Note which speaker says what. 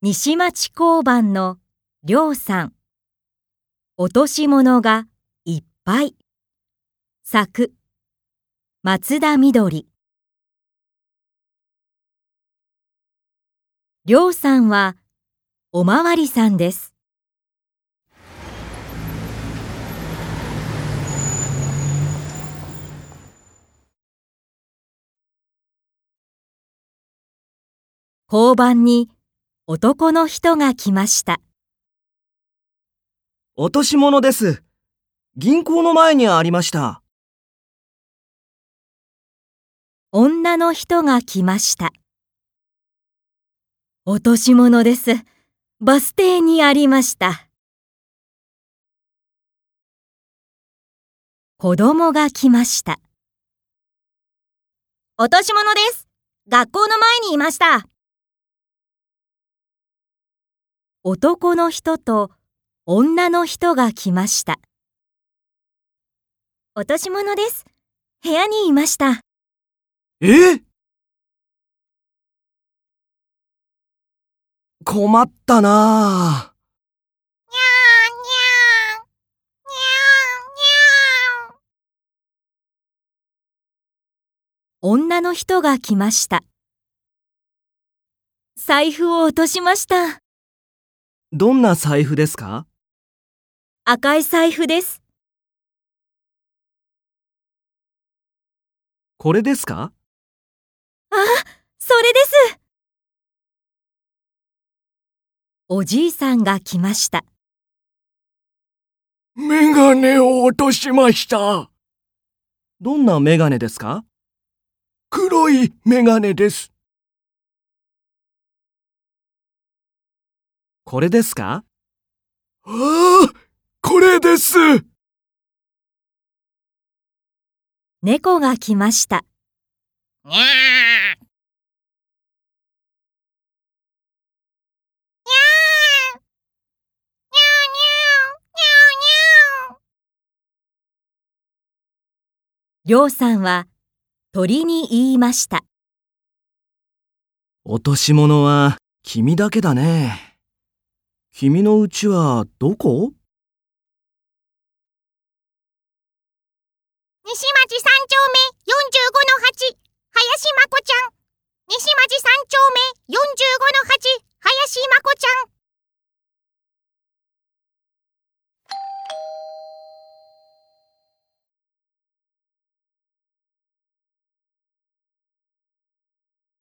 Speaker 1: 西町交番のりょうさん。落とし物がいっぱい。作。松田みどり。りょうさんはおまわりさんです。交番に男の人が来ました。
Speaker 2: 落とし物です。銀行の前にありました。
Speaker 1: 女の人が来ました。落とし物です。バス停にありました。子供が来ました。
Speaker 3: 落とし物です。学校の前にいました。
Speaker 1: 男の人と女の人が来ました。
Speaker 3: 落とし物です。部屋にいました。
Speaker 2: え？困ったなぁ。
Speaker 1: 女の人が来ました。財布を落としました。
Speaker 2: どんな財布ですか？
Speaker 1: 赤い財布です。
Speaker 2: これですか？
Speaker 1: あ、それです。おじいさんが来ました。
Speaker 4: メガネを落としました。
Speaker 2: どんなメガネですか？
Speaker 4: 黒いメガネです。
Speaker 2: これですか？
Speaker 4: ああ、これです。
Speaker 1: 猫が来ました。
Speaker 3: にゃー。
Speaker 1: りょうさんは鳥に言いました。
Speaker 2: 落とし物は君だけだね。君の家はどこ？
Speaker 3: 西町三丁目45の8、林